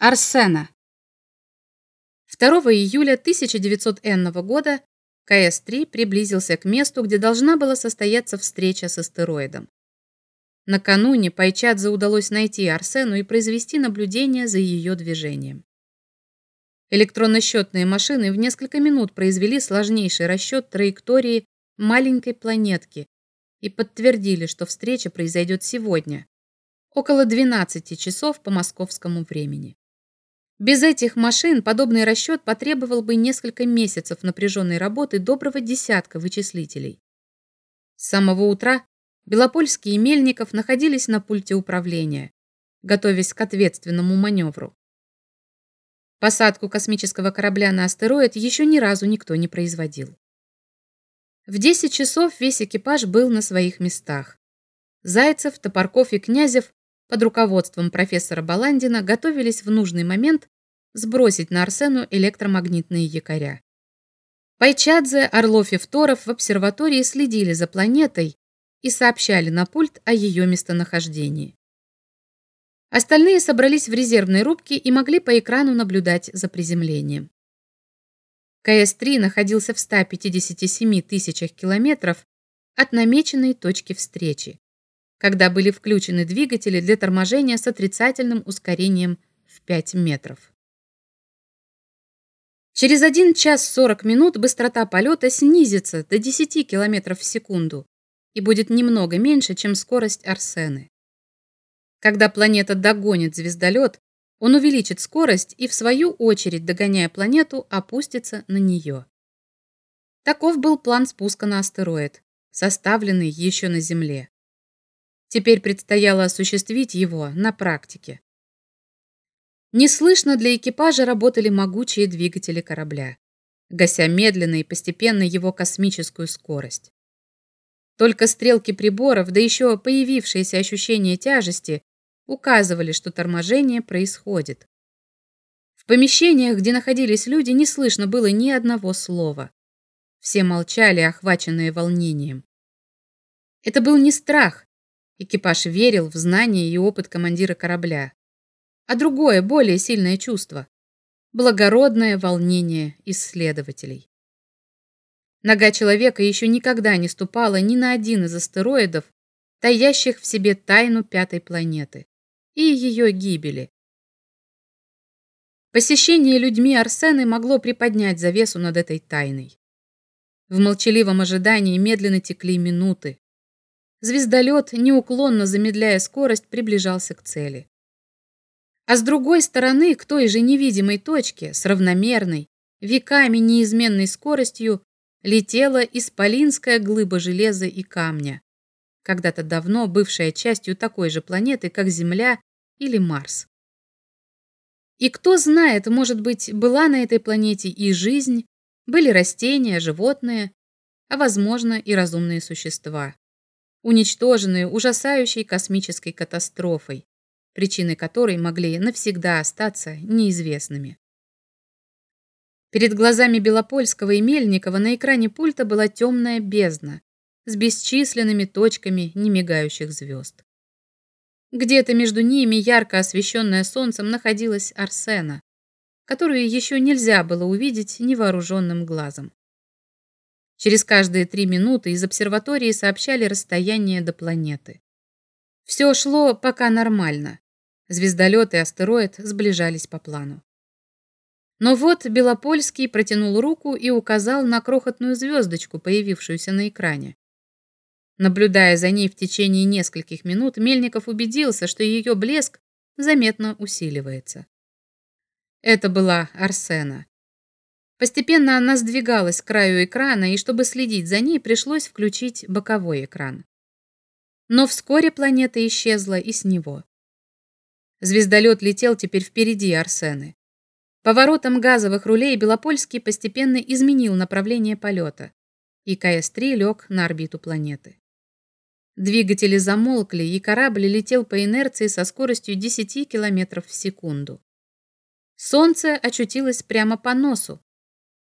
Арсена. 2 июля 1900 года КС-3 приблизился к месту, где должна была состояться встреча с астероидом. Накануне Пайчадзе удалось найти Арсену и произвести наблюдение за ее движением. Электронно-счетные машины в несколько минут произвели сложнейший расчет траектории маленькой планетки и подтвердили, что встреча произойдет сегодня, около 12 часов по московскому времени. Без этих машин подобный расчет потребовал бы несколько месяцев напряженной работы доброго десятка вычислителей. С самого утра Белопольский и Мельников находились на пульте управления, готовясь к ответственному маневру. Посадку космического корабля на астероид еще ни разу никто не производил. В 10 часов весь экипаж был на своих местах. Зайцев, Топорков и Князев под руководством профессора Баландина готовились в нужный момент сбросить на Арсену электромагнитные якоря. Пайчадзе, Орлов и Второв в обсерватории следили за планетой и сообщали на пульт о ее местонахождении. Остальные собрались в резервной рубке и могли по экрану наблюдать за приземлением. КС-3 находился в 157 тысячах километров от намеченной точки встречи когда были включены двигатели для торможения с отрицательным ускорением в 5 метров. Через 1 час 40 минут быстрота полета снизится до 10 км в секунду и будет немного меньше, чем скорость Арсены. Когда планета догонит звездолет, он увеличит скорость и, в свою очередь, догоняя планету, опустится на нее. Таков был план спуска на астероид, составленный еще на Земле. Теперь предстояло осуществить его на практике. Неслышно для экипажа работали могучие двигатели корабля, гася медленно и постепенно его космическую скорость. Только стрелки приборов, да еще появившееся ощущение тяжести, указывали, что торможение происходит. В помещениях, где находились люди, не слышно было ни одного слова. Все молчали, охваченные волнением. Это был не страх, Экипаж верил в знания и опыт командира корабля. А другое, более сильное чувство – благородное волнение исследователей. Нога человека еще никогда не ступала ни на один из астероидов, таящих в себе тайну пятой планеты и ее гибели. Посещение людьми Арсены могло приподнять завесу над этой тайной. В молчаливом ожидании медленно текли минуты, Звездолет, неуклонно замедляя скорость, приближался к цели. А с другой стороны, к той же невидимой точке, с равномерной, веками неизменной скоростью, летела исполинская глыба железа и камня, когда-то давно бывшая частью такой же планеты, как Земля или Марс. И кто знает, может быть, была на этой планете и жизнь, были растения, животные, а, возможно, и разумные существа уничтоженные ужасающей космической катастрофой, причины которой могли навсегда остаться неизвестными. Перед глазами Белопольского и Мельникова на экране пульта была темная бездна с бесчисленными точками немигающих звезд. Где-то между ними, ярко освещенная солнцем, находилась Арсена, которую еще нельзя было увидеть невооруженным глазом. Через каждые три минуты из обсерватории сообщали расстояние до планеты. Все шло пока нормально. Звездолет и астероид сближались по плану. Но вот Белопольский протянул руку и указал на крохотную звездочку, появившуюся на экране. Наблюдая за ней в течение нескольких минут, Мельников убедился, что ее блеск заметно усиливается. Это была Арсена. Постепенно она сдвигалась к краю экрана, и чтобы следить за ней, пришлось включить боковой экран. Но вскоре планета исчезла и с него. Звездолет летел теперь впереди Арсены. Поворотом газовых рулей Белопольский постепенно изменил направление полета, и КС-3 лег на орбиту планеты. Двигатели замолкли, и корабль летел по инерции со скоростью 10 км в секунду. Солнце очутилось прямо по носу,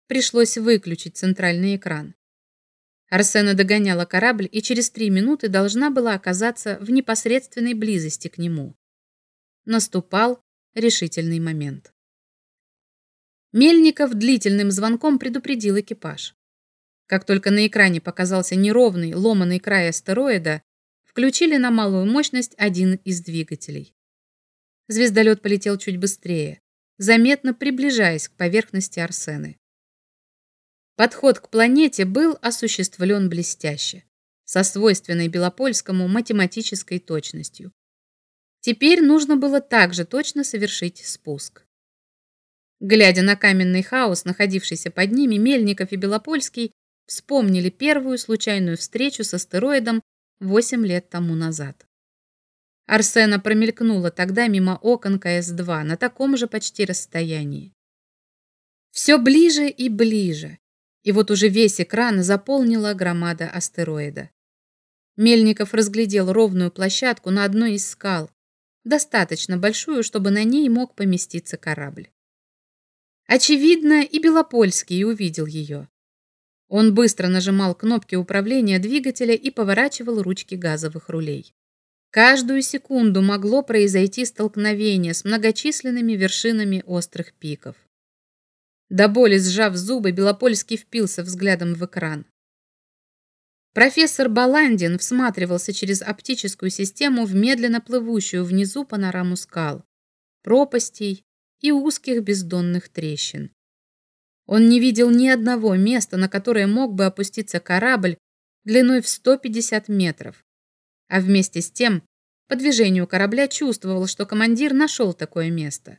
Пришлось выключить центральный экран. Арсена догоняла корабль и через три минуты должна была оказаться в непосредственной близости к нему. Наступал решительный момент. Мельников длительным звонком предупредил экипаж. Как только на экране показался неровный, ломаный край астероида, включили на малую мощность один из двигателей. Звездолет полетел чуть быстрее, заметно приближаясь к поверхности Арсены. Подход к планете был осуществлен блестяще, со свойственной Белопольскому математической точностью. Теперь нужно было также точно совершить спуск. Глядя на каменный хаос, находившийся под ними, Мельников и Белопольский вспомнили первую случайную встречу с астероидом 8 лет тому назад. Арсена промелькнула тогда мимо окон КС-2 на таком же почти расстоянии. Все ближе и ближе, и вот уже весь экран заполнила громада астероида. Мельников разглядел ровную площадку на одной из скал, достаточно большую, чтобы на ней мог поместиться корабль. Очевидно, и Белопольский увидел ее. Он быстро нажимал кнопки управления двигателя и поворачивал ручки газовых рулей. Каждую секунду могло произойти столкновение с многочисленными вершинами острых пиков. До боли сжав зубы, Белопольский впился взглядом в экран. Профессор Баландин всматривался через оптическую систему в медленно плывущую внизу панораму скал, пропастей и узких бездонных трещин. Он не видел ни одного места, на которое мог бы опуститься корабль длиной в 150 метров. А вместе с тем, по движению корабля чувствовал, что командир нашел такое место.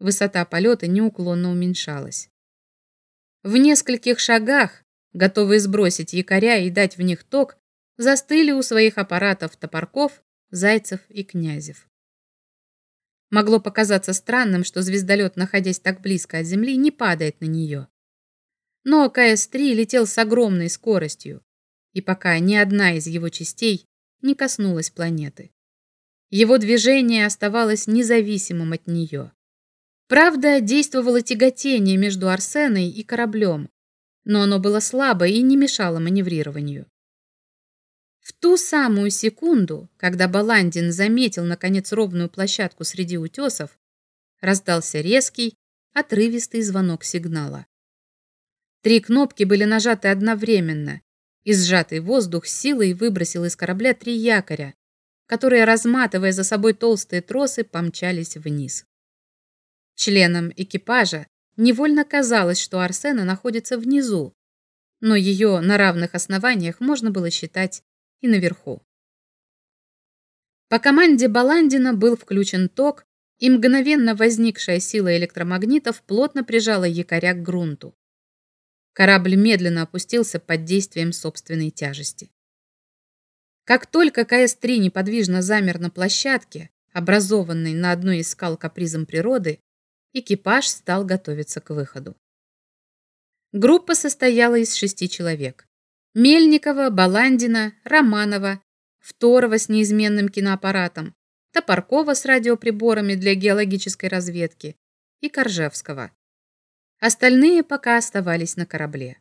Высота полета неуклонно уменьшалась. В нескольких шагах, готовые сбросить якоря и дать в них ток, застыли у своих аппаратов Топорков, Зайцев и Князев. Могло показаться странным, что звездолет, находясь так близко от Земли, не падает на нее. Но КС-3 летел с огромной скоростью, и пока ни одна из его частей не коснулась планеты. Его движение оставалось независимым от нее. Правда, действовало тяготение между Арсеной и кораблем, но оно было слабо и не мешало маневрированию. В ту самую секунду, когда Баландин заметил, наконец, ровную площадку среди утесов, раздался резкий, отрывистый звонок сигнала. Три кнопки были нажаты одновременно, и сжатый воздух силой выбросил из корабля три якоря, которые, разматывая за собой толстые тросы, помчались вниз. Членам экипажа невольно казалось, что Арсена находится внизу, но ее на равных основаниях можно было считать и наверху. По команде Баландина был включен ток, и мгновенно возникшая сила электромагнитов плотно прижала якоря к грунту. Корабль медленно опустился под действием собственной тяжести. Как только КС-3 неподвижно замер на площадке, образованной на одной из скал капризом природы, экипаж стал готовиться к выходу. Группа состояла из шести человек. Мельникова, Баландина, Романова, Второго с неизменным киноаппаратом, Топоркова с радиоприборами для геологической разведки и Коржевского. Остальные пока оставались на корабле.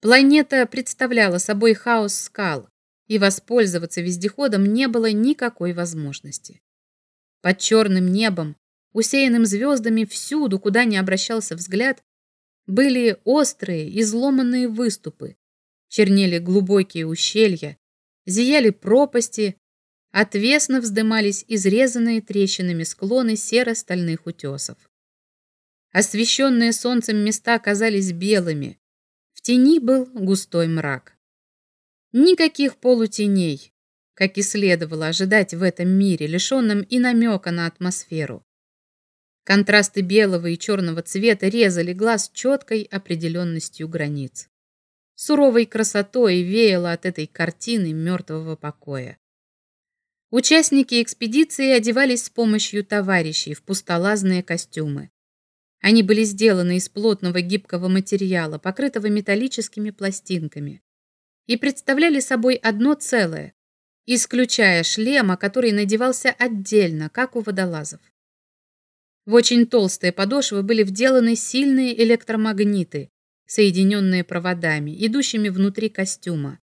Планета представляла собой хаос скал, и воспользоваться вездеходом не было никакой возможности. Под черным небом, усеянным звездами всюду, куда не обращался взгляд, были острые, изломанные выступы, чернели глубокие ущелья, зияли пропасти, отвесно вздымались изрезанные трещинами склоны серо-стальных утесов. Освещенные солнцем места казались белыми, в тени был густой мрак. Никаких полутеней, как и следовало ожидать в этом мире, лишенном и намека на атмосферу. Контрасты белого и черного цвета резали глаз четкой определенностью границ. Суровой красотой веяло от этой картины мертвого покоя. Участники экспедиции одевались с помощью товарищей в пустолазные костюмы. Они были сделаны из плотного гибкого материала, покрытого металлическими пластинками, и представляли собой одно целое, исключая шлема, который надевался отдельно, как у водолазов. В очень толстые подошвы были вделаны сильные электромагниты, соединенные проводами, идущими внутри костюма,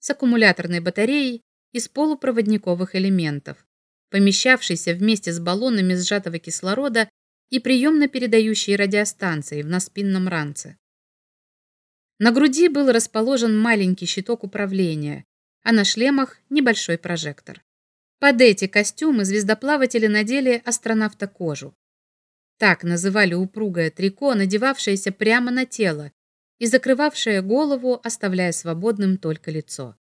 с аккумуляторной батареей из полупроводниковых элементов, помещавшийся вместе с баллонами сжатого кислорода и приемно-передающей радиостанцией в наспинном ранце. На груди был расположен маленький щиток управления, а на шлемах небольшой прожектор. Под эти костюмы звездоплаватели надели астронавтокожу. Так называли упругое трико, надевавшееся прямо на тело и закрывавшее голову, оставляя свободным только лицо.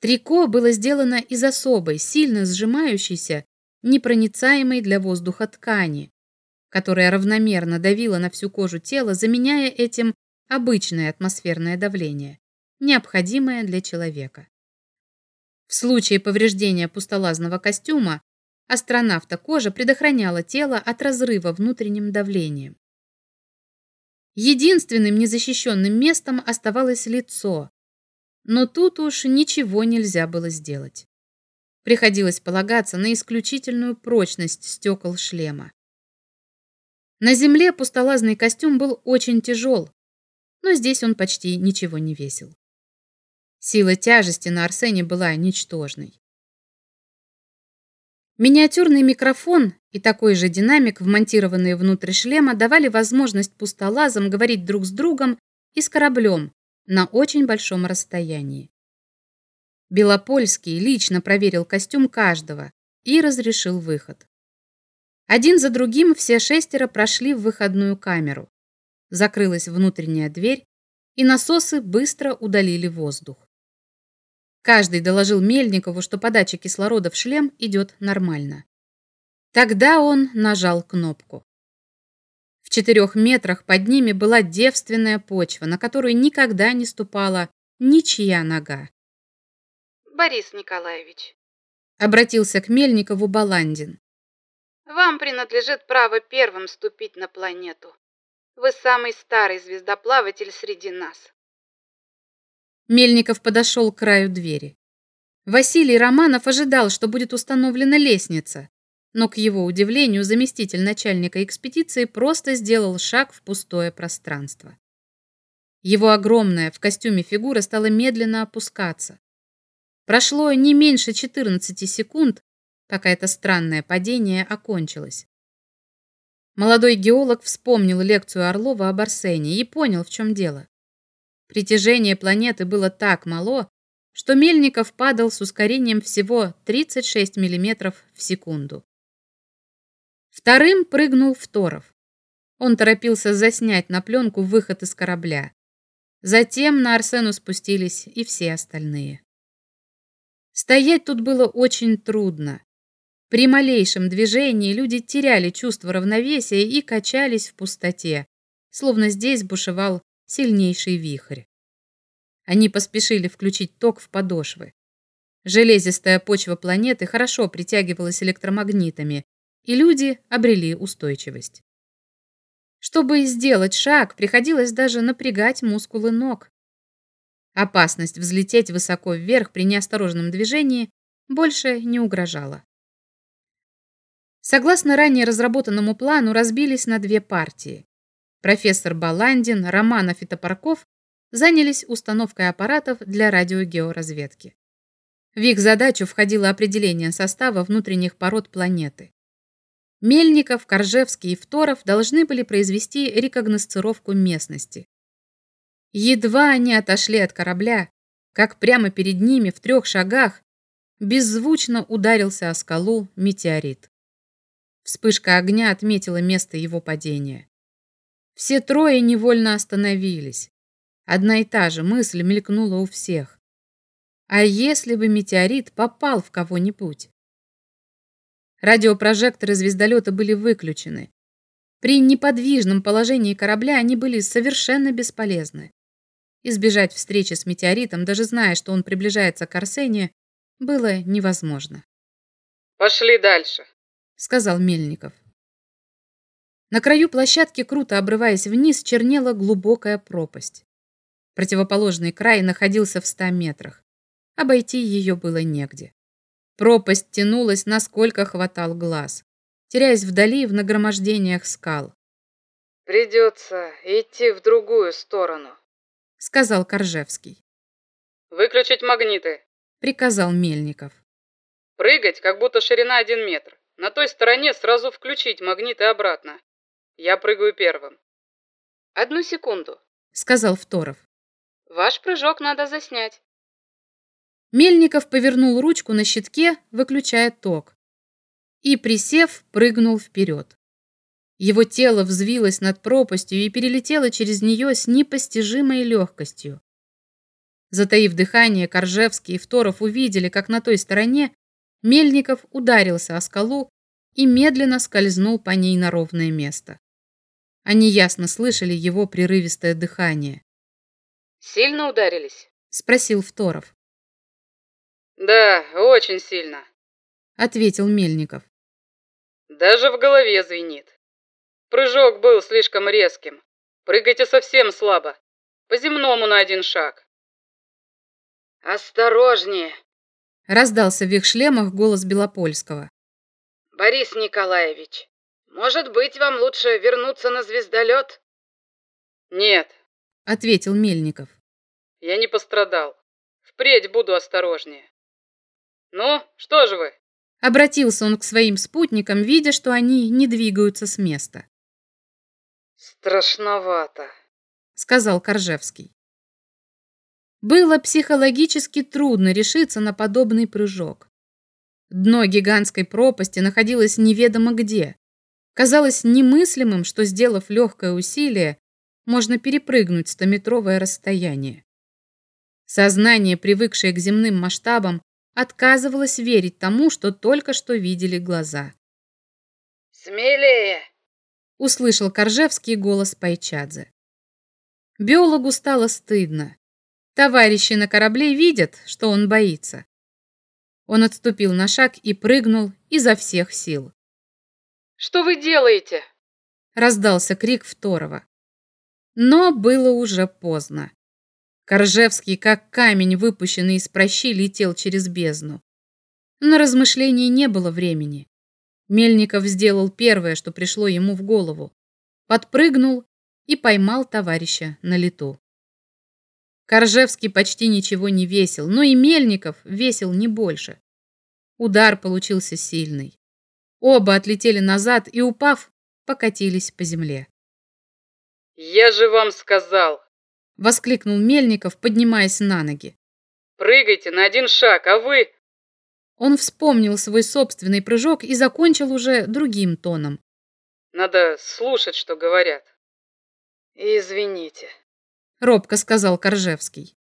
Трико было сделано из особой, сильно сжимающейся, непроницаемой для воздуха ткани, которая равномерно давила на всю кожу тела, заменяя этим обычное атмосферное давление, необходимое для человека. В случае повреждения пустолазного костюма астронавта кожа предохраняла тело от разрыва внутренним давлением. Единственным незащищенным местом оставалось лицо, но тут уж ничего нельзя было сделать. Приходилось полагаться на исключительную прочность стекол шлема. На земле пустолазный костюм был очень тяжел, но здесь он почти ничего не весил. Сила тяжести на Арсене была ничтожной. Миниатюрный микрофон и такой же динамик, вмонтированные внутрь шлема, давали возможность пустолазам говорить друг с другом и с кораблем на очень большом расстоянии. Белопольский лично проверил костюм каждого и разрешил выход. Один за другим все шестеро прошли в выходную камеру. Закрылась внутренняя дверь, и насосы быстро удалили воздух. Каждый доложил Мельникову, что подача кислорода в шлем идет нормально. Тогда он нажал кнопку. В четырех метрах под ними была девственная почва, на которую никогда не ступала ничья нога. «Борис Николаевич», — обратился к Мельникову Баландин. «Вам принадлежит право первым ступить на планету. Вы самый старый звездоплаватель среди нас. Мельников подошел к краю двери. Василий Романов ожидал, что будет установлена лестница, но, к его удивлению, заместитель начальника экспедиции просто сделал шаг в пустое пространство. Его огромная в костюме фигура стала медленно опускаться. Прошло не меньше 14 секунд, пока это странное падение окончилось. Молодой геолог вспомнил лекцию Орлова об Арсене и понял, в чем дело. Притяжение планеты было так мало, что Мельников падал с ускорением всего 36 мм в секунду. Вторым прыгнул Второв. Он торопился заснять на пленку выход из корабля. Затем на Арсену спустились и все остальные. Стоять тут было очень трудно. При малейшем движении люди теряли чувство равновесия и качались в пустоте, словно здесь бушевал сильнейший вихрь. Они поспешили включить ток в подошвы. Железистая почва планеты хорошо притягивалась электромагнитами, и люди обрели устойчивость. Чтобы сделать шаг, приходилось даже напрягать мускулы ног. Опасность взлететь высоко вверх при неосторожном движении больше не угрожала. Согласно ранее разработанному плану, разбились на две партии. Профессор Баландин, Романов и Топорков занялись установкой аппаратов для радиогеоразведки. В их задачу входило определение состава внутренних пород планеты. Мельников, Коржевский и Второв должны были произвести рекогносцировку местности. Едва они отошли от корабля, как прямо перед ними в трех шагах беззвучно ударился о скалу метеорит. Вспышка огня отметила место его падения. Все трое невольно остановились. Одна и та же мысль мелькнула у всех. А если бы метеорит попал в кого-нибудь? Радиопрожекторы звездолета были выключены. При неподвижном положении корабля они были совершенно бесполезны. Избежать встречи с метеоритом, даже зная, что он приближается к Арсене, было невозможно. «Пошли дальше», — сказал Мельников. На краю площадки, круто обрываясь вниз, чернела глубокая пропасть. Противоположный край находился в ста метрах. Обойти ее было негде. Пропасть тянулась, насколько хватал глаз, теряясь вдали в нагромождениях скал. «Придется идти в другую сторону», — сказал Коржевский. «Выключить магниты», — приказал Мельников. Прыгать, как будто ширина один метр. На той стороне сразу включить магнит и обратно. Я прыгаю первым. Одну секунду, сказал Второв. Ваш прыжок надо заснять. Мельников повернул ручку на щитке, выключая ток. И, присев, прыгнул вперед. Его тело взвилось над пропастью и перелетело через нее с непостижимой легкостью. Затаив дыхание, Коржевский и Второв увидели, как на той стороне Мельников ударился о скалу и медленно скользнул по ней на ровное место. Они ясно слышали его прерывистое дыхание. «Сильно ударились?» — спросил Второв. «Да, очень сильно», — ответил Мельников. «Даже в голове звенит. Прыжок был слишком резким. Прыгайте совсем слабо. По земному на один шаг». «Осторожнее!» Раздался в их шлемах голос Белопольского. «Борис Николаевич, может быть, вам лучше вернуться на звездолет?» «Нет», — ответил Мельников. «Я не пострадал. Впредь буду осторожнее». «Ну, что же вы?» Обратился он к своим спутникам, видя, что они не двигаются с места. «Страшновато», — сказал Коржевский. Было психологически трудно решиться на подобный прыжок. Дно гигантской пропасти находилось неведомо где. Казалось немыслимым, что, сделав легкое усилие, можно перепрыгнуть стометровое расстояние. Сознание, привыкшее к земным масштабам, отказывалось верить тому, что только что видели глаза. «Смелее!» — услышал Коржевский голос Пайчадзе. Биологу стало стыдно. Товарищи на корабле видят, что он боится. Он отступил на шаг и прыгнул изо всех сил. «Что вы делаете?» Раздался крик второго. Но было уже поздно. Коржевский, как камень, выпущенный из прощи, летел через бездну. На размышления не было времени. Мельников сделал первое, что пришло ему в голову. Подпрыгнул и поймал товарища на лету. Коржевский почти ничего не весил, но и Мельников весил не больше. Удар получился сильный. Оба отлетели назад и, упав, покатились по земле. «Я же вам сказал!» — воскликнул Мельников, поднимаясь на ноги. «Прыгайте на один шаг, а вы...» Он вспомнил свой собственный прыжок и закончил уже другим тоном. «Надо слушать, что говорят». «Извините», робко сказал Коржевский.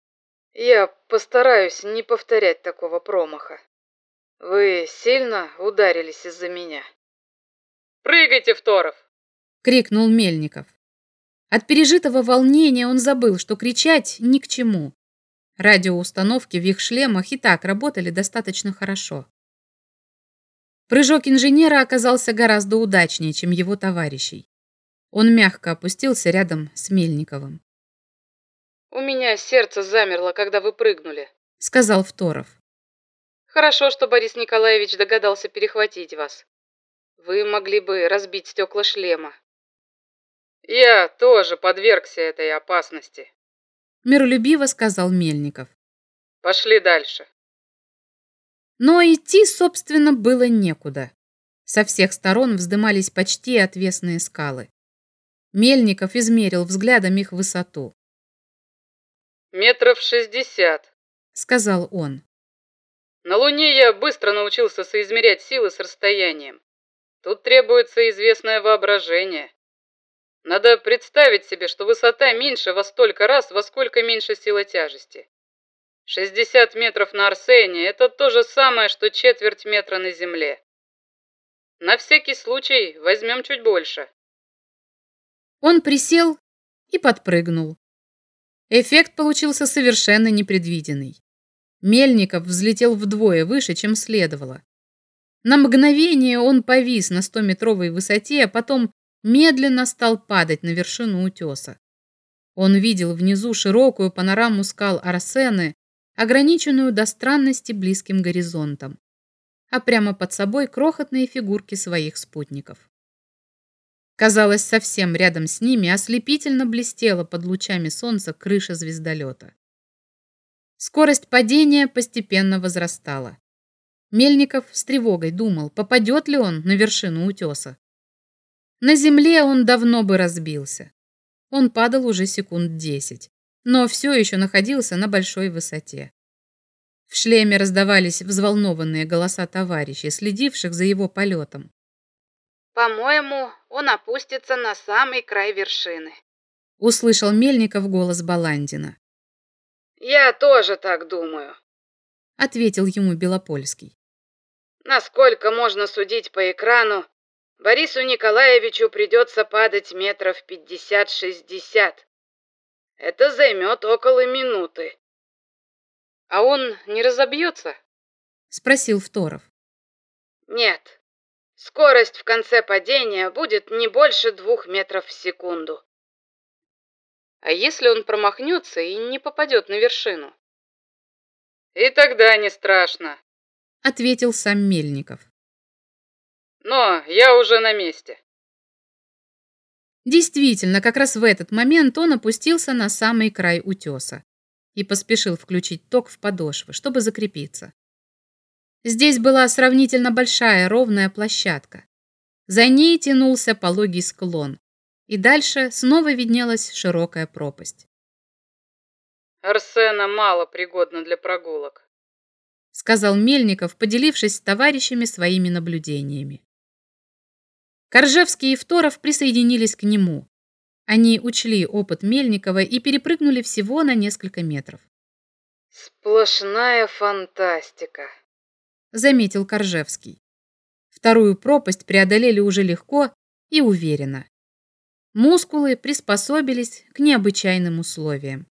Я постараюсь не повторять такого промаха. Вы сильно ударились из-за меня. Прыгайте, Второв! крикнул Мельников. От пережитого волнения он забыл, что кричать ни к чему. Радиоустановки в их шлемах и так работали достаточно хорошо. Прыжок инженера оказался гораздо удачнее, чем его товарищей. Он мягко опустился рядом с Мельниковым. У меня сердце замерло, когда вы прыгнули, сказал Второв. Хорошо, что Борис Николаевич догадался перехватить вас. Вы могли бы разбить стекла шлема. Я тоже подвергся этой опасности, миролюбиво сказал Мельников. Пошли дальше. Но идти, собственно, было некуда. Со всех сторон вздымались почти отвесные скалы. Мельников измерил взглядом их высоту. «Метров шестьдесят», — сказал он. «На Луне я быстро научился соизмерять силы с расстоянием. Тут требуется известное воображение. Надо представить себе, что высота меньше во столько раз, во сколько меньше сила тяжести. 60 метров на Арсене – это то же самое, что четверть метра на Земле. На всякий случай возьмем чуть больше. Он присел и подпрыгнул. Эффект получился совершенно непредвиденный. Мельников взлетел вдвое выше, чем следовало. На мгновение он повис на 100-метровой высоте, а потом медленно стал падать на вершину утеса. Он видел внизу широкую панораму скал Арсены, ограниченную до странности близким горизонтом, а прямо под собой крохотные фигурки своих спутников. Казалось, совсем рядом с ними ослепительно блестела под лучами солнца крыша звездолета. Скорость падения постепенно возрастала. Мельников с тревогой думал, попадет ли он на вершину утеса. На земле он давно бы разбился. Он падал уже секунд десять, но все еще находился на большой высоте. В шлеме раздавались взволнованные голоса товарищей, следивших за его полетом. По-моему, он опустится на самый край вершины. Услышал Мельников голос Баландина. Я тоже так думаю, ответил ему Белопольский. Насколько можно судить по экрану, Борису Николаевичу придется падать метров пятьдесят-шестьдесят. Это займет около минуты. А он не разобьется? Спросил Второв. Нет. Скорость в конце падения будет не больше двух метров в секунду. А если он промахнется и не попадет на вершину? И тогда не страшно, ответил сам Мельников. Но я уже на месте. Действительно, как раз в этот момент он опустился на самый край утеса и поспешил включить ток в подошвы, чтобы закрепиться. Здесь была сравнительно большая ровная площадка. За ней тянулся пологий склон, и дальше снова виднелась широкая пропасть. Арсена мало пригодна для прогулок, сказал Мельников, поделившись с товарищами своими наблюдениями. Коржевский и Второв присоединились к нему, они учли опыт Мельникова и перепрыгнули всего на несколько метров. Сплошная фантастика, заметил Коржевский. Вторую пропасть преодолели уже легко и уверенно. Мускулы приспособились к необычайным условиям.